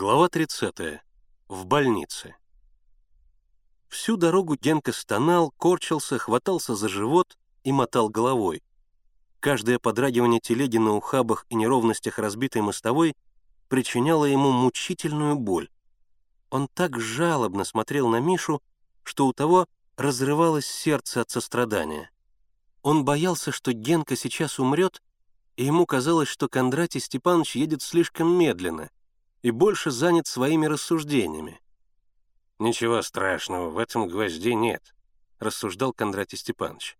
Глава 30. В больнице. Всю дорогу Генка стонал, корчился, хватался за живот и мотал головой. Каждое подрагивание телеги на ухабах и неровностях разбитой мостовой причиняло ему мучительную боль. Он так жалобно смотрел на Мишу, что у того разрывалось сердце от сострадания. Он боялся, что Генка сейчас умрет, и ему казалось, что Кондратий Степанович едет слишком медленно и больше занят своими рассуждениями. «Ничего страшного, в этом гвозде нет», — рассуждал Кондратий Степанович.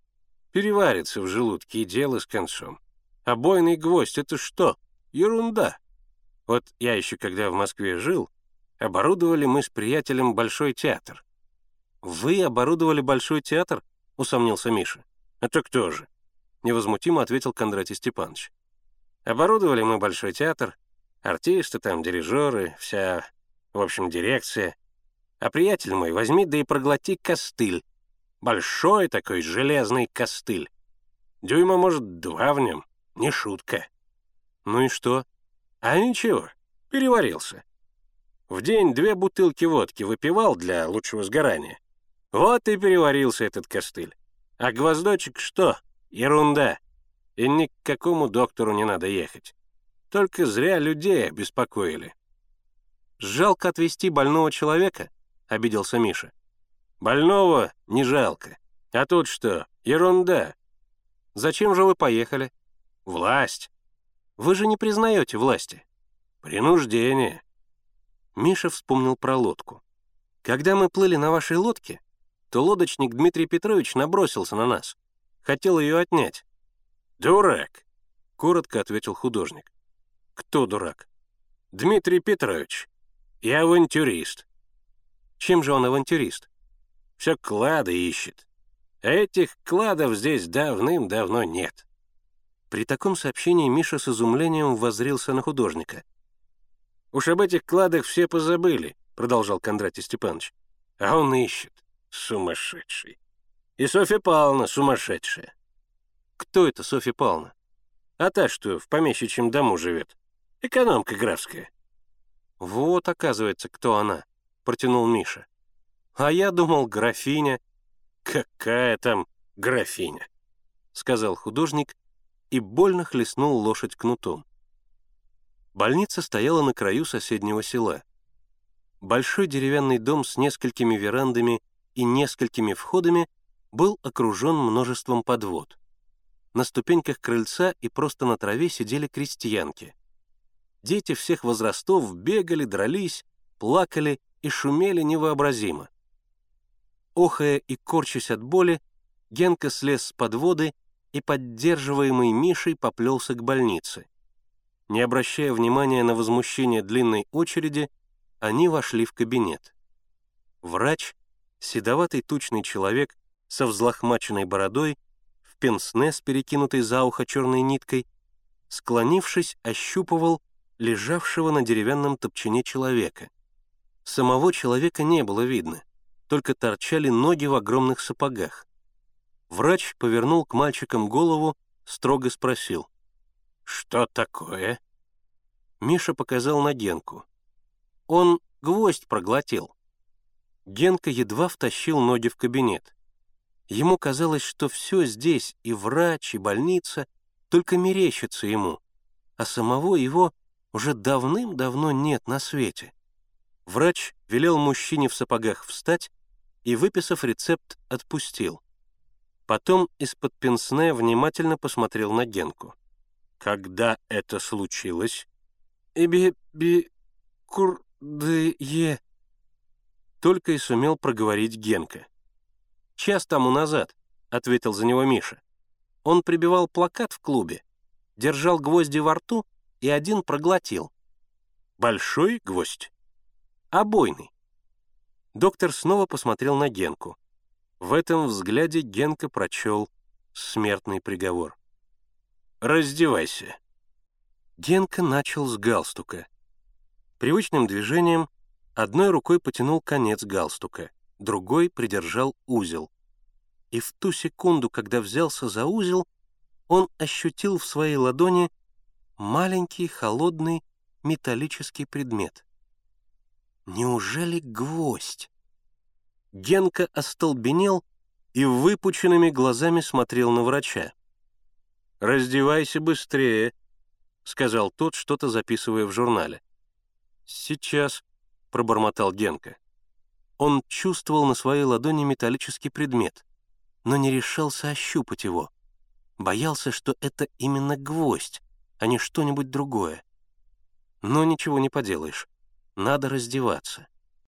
«Переварится в желудке и дело с концом. Обойный гвоздь — это что? Ерунда. Вот я еще когда в Москве жил, оборудовали мы с приятелем Большой театр. «Вы оборудовали Большой театр?» — усомнился Миша. «Это кто же?» — невозмутимо ответил Кондратий Степанович. «Оборудовали мы Большой театр, артисты там, дирижеры, вся, в общем, дирекция. А приятель мой, возьми да и проглоти костыль. Большой такой железный костыль. Дюйма, может, два в нем, не шутка». «Ну и что?» «А ничего, переварился. В день две бутылки водки выпивал для лучшего сгорания. Вот и переварился этот костыль. А гвоздочек что? Ерунда. И ни к какому доктору не надо ехать. Только зря людей беспокоили. «Жалко отвезти больного человека?» — обиделся Миша. «Больного не жалко. А тут что? Ерунда. Зачем же вы поехали?» «Власть. Вы же не признаете власти». «Принуждение». Миша вспомнил про лодку. «Когда мы плыли на вашей лодке, то лодочник Дмитрий Петрович набросился на нас. Хотел ее отнять. «Дурак!» — коротко ответил художник. «Кто дурак?» «Дмитрий Петрович. Я авантюрист». «Чем же он авантюрист?» «Все клады ищет. А этих кладов здесь давным-давно нет». При таком сообщении Миша с изумлением воззрился на художника. «Уж об этих кладах все позабыли», — продолжал Кондратий Степанович. «А он ищет. Сумасшедший. И Софья Павловна сумасшедшая. Кто это Софья Павловна? А та, что в помещичьем дому живет. Экономка графская. Вот, оказывается, кто она, протянул Миша. А я думал, графиня. Какая там графиня? Сказал художник и больно хлестнул лошадь кнутом. Больница стояла на краю соседнего села. Большой деревянный дом с несколькими верандами и несколькими входами был окружен множеством подвод. На ступеньках крыльца и просто на траве сидели крестьянки. Дети всех возрастов бегали, дрались, плакали и шумели невообразимо. Охая и корчась от боли, Генка слез с подводы и, поддерживаемый Мишей, поплелся к больнице. Не обращая внимания на возмущение длинной очереди, они вошли в кабинет. Врач седоватый тучный человек со взлохмаченной бородой, в пенсне с перекинутой за ухо черной ниткой, склонившись, ощупывал лежавшего на деревянном топчине человека. Самого человека не было видно, только торчали ноги в огромных сапогах. Врач повернул к мальчикам голову, строго спросил. «Что такое?» Миша показал на Генку. Он гвоздь проглотил. Генка едва втащил ноги в кабинет. Ему казалось, что все здесь, и врач, и больница, только мерещится ему, а самого его уже давным-давно нет на свете. Врач велел мужчине в сапогах встать и, выписав рецепт, отпустил. Потом из-под пенсне внимательно посмотрел на Генку. «Когда это случилось?» «Эби-би-кур-ды-е», только и сумел проговорить Генка. «Час тому назад», — ответил за него Миша. Он прибивал плакат в клубе, держал гвозди во рту и один проглотил. «Большой гвоздь?» «Обойный». Доктор снова посмотрел на Генку. В этом взгляде Генка прочел смертный приговор. «Раздевайся». Генка начал с галстука. Привычным движением Одной рукой потянул конец галстука, другой придержал узел. И в ту секунду, когда взялся за узел, он ощутил в своей ладони маленький холодный металлический предмет. Неужели гвоздь? Генка остолбенел и выпученными глазами смотрел на врача. «Раздевайся быстрее», — сказал тот, что-то записывая в журнале. «Сейчас», — пробормотал Генка. Он чувствовал на своей ладони металлический предмет, но не решался ощупать его. Боялся, что это именно гвоздь, а не что-нибудь другое. Но ничего не поделаешь. Надо раздеваться.